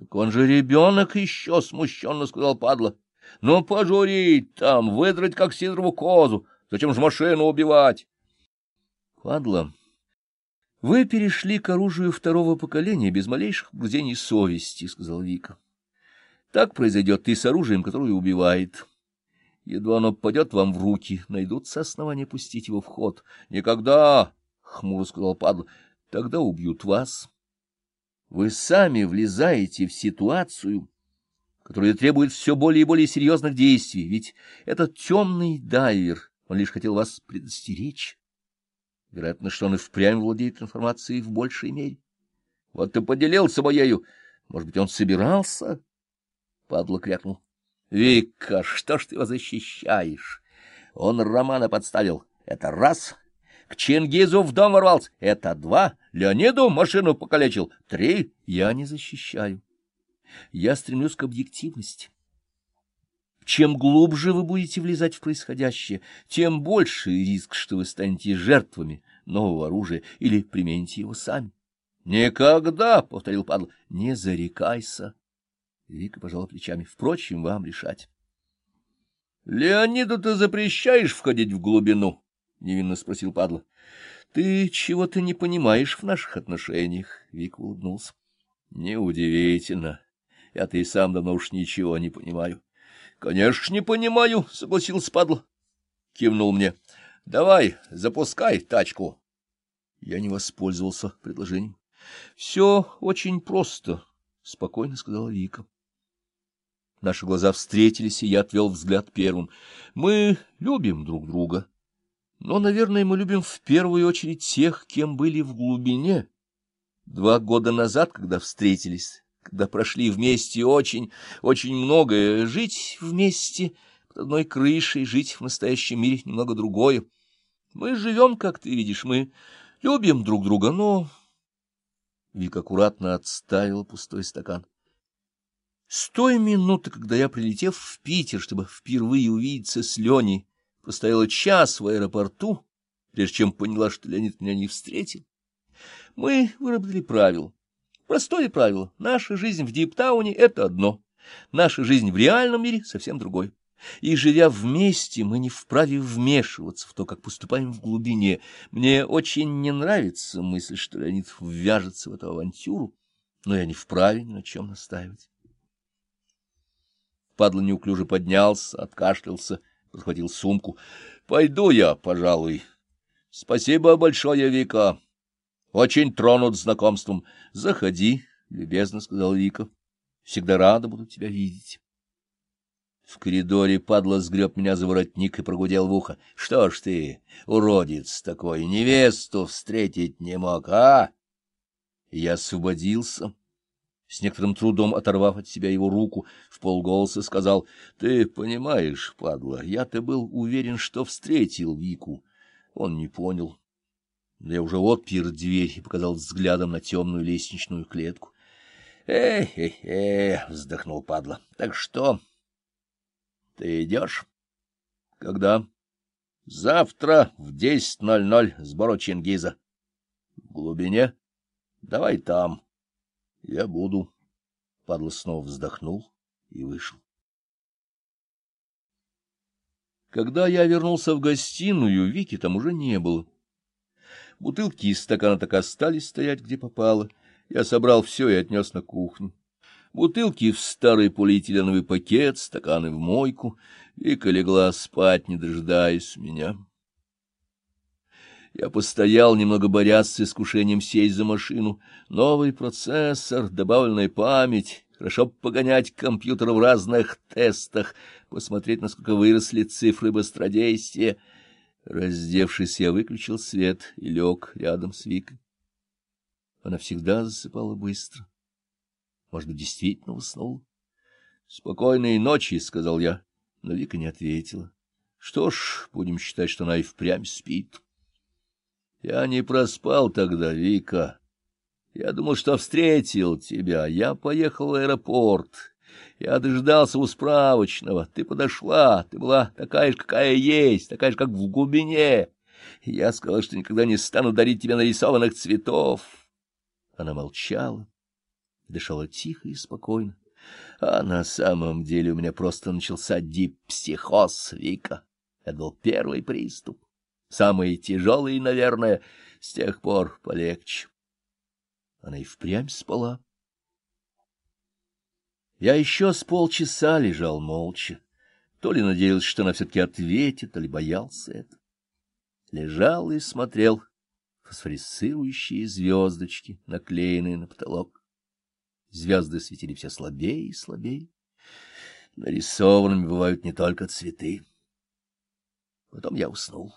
Так он же ребенок еще, — смущенно сказал падла. Ну, пожурить там, выдрать, как сидорову козу. Зачем же машину убивать? Падла, вы перешли к оружию второго поколения без малейших грузений совести, — сказал Вика. Так произойдет и с оружием, которое убивает. Едва оно попадет вам в руки, найдутся основания пустить его в ход. — Никогда, — хмуро сказал падла, — тогда убьют вас. Вы сами влезаете в ситуацию, которая требует все более и более серьезных действий, ведь этот темный дайвер, он лишь хотел вас предостеречь. Вероятно, что он и впрямь владеет информацией в большей мере. Вот ты поделился моею. Может быть, он собирался? Падла крякнул. Вика, что ж ты его защищаешь? Он Романа подставил. Это раз. К Чингизу в дом ворвался. Это два. Леониду машину покалечил. Три. Я не защищаю. Я стремлюсь к объективности. Чем глубже вы будете влезать в происходящее, тем больше риск, что вы станете жертвами нового оружия или примените его сами. — Никогда, — повторил Падл, — не зарекайся. Вика пожала плечами. — Впрочем, вам решать. — Леониду ты запрещаешь входить в глубину? — невинно спросил Падла. — Ты чего-то не понимаешь в наших отношениях, — Вика улыбнулся. — Неудивительно. Я-то и сам давно уж ничего не понимаю. — Конечно, не понимаю, — согласился Падла. Кивнул мне. — Давай, запускай тачку. Я не воспользовался предложением. — Все очень просто, — спокойно сказала Вика. Наши глаза встретились, и я отвел взгляд первым. Мы любим друг друга. Но, наверное, мы любим в первую очередь тех, кем были в глубине. Два года назад, когда встретились, когда прошли вместе очень, очень многое, жить вместе под одной крышей, жить в настоящем мире немного другое. Мы живем, как ты видишь, мы любим друг друга, но... Вик аккуратно отставил пустой стакан. С той минуты, когда я, прилетев в Питер, чтобы впервые увидеться с Леней, постояла час в аэропорту, прежде чем поняла, что Леонид меня не встретил, мы выработали правило. Простое правило. Наша жизнь в Диптауне — это одно. Наша жизнь в реальном мире — совсем другое. И, живя вместе, мы не вправе вмешиваться в то, как поступаем в глубине. Мне очень не нравится мысль, что Леонид ввяжется в эту авантюру, но я не вправе ни на чем настаивать. Падла неуклюже поднялся, откашлялся, подхватил сумку. — Пойду я, пожалуй. — Спасибо большое, Вика. Очень тронут знакомством. — Заходи, — любезно сказал Вика. — Всегда рада буду тебя видеть. В коридоре падла сгреб меня за воротник и прогудел в ухо. — Что ж ты, уродец такой, невесту встретить не мог, а? Я освободился с некоторым трудом оторвав от себя его руку, в полголоса сказал, — Ты понимаешь, падла, я-то был уверен, что встретил Вику. Он не понял. Я уже отпер дверь и показал взглядом на темную лестничную клетку. «Эх, эх, эх!» — вздохнул падла. — Так что? Ты идешь? — Когда? — Завтра в десять ноль ноль сбору Чингиза. — В глубине? — Давай там. — я буду. Падла снова вздохнул и вышел. Когда я вернулся в гостиную, Вики там уже не было. Бутылки из стакана так остались стоять, где попало. Я собрал все и отнес на кухню. Бутылки в старый полиэтиленовый пакет, стаканы в мойку. Вика легла спать, не дожидаясь меня. Я постоял, немного борясь с искушением сесть за машину. Новый процессор, добавленная память, хорошо погонять компьютер в разных тестах, посмотреть, насколько выросли цифры быстродействия. Раздевшись, я выключил свет и лег рядом с Викой. Она всегда засыпала быстро. Может быть, действительно уснула? — Спокойной ночи, — сказал я, но Вика не ответила. Что ж, будем считать, что она и впрямь спит. Я не проспал тогда, Вика. Я думал, что встретил тебя. Я поехал в аэропорт. Я дождался у справочного. Ты подошла. Ты была такая же, какая есть, такая же, как в глубине. Я сказал, что никогда не стану дарить тебе нарисованных цветов. Она молчала. дышала тихо и спокойно. А на самом деле у меня просто начался дипсихоз, Вика. Это был первый приступ. Самый тяжелый, наверное, с тех пор полегче. Она и впрямь спала. Я еще с полчаса лежал молча. То ли надеялся, что она все-таки ответит, то ли боялся это. Лежал и смотрел фосфорицирующие звездочки, наклеенные на потолок. Звезды светили все слабее и слабее. Нарисованными бывают не только цветы. Потом я уснул.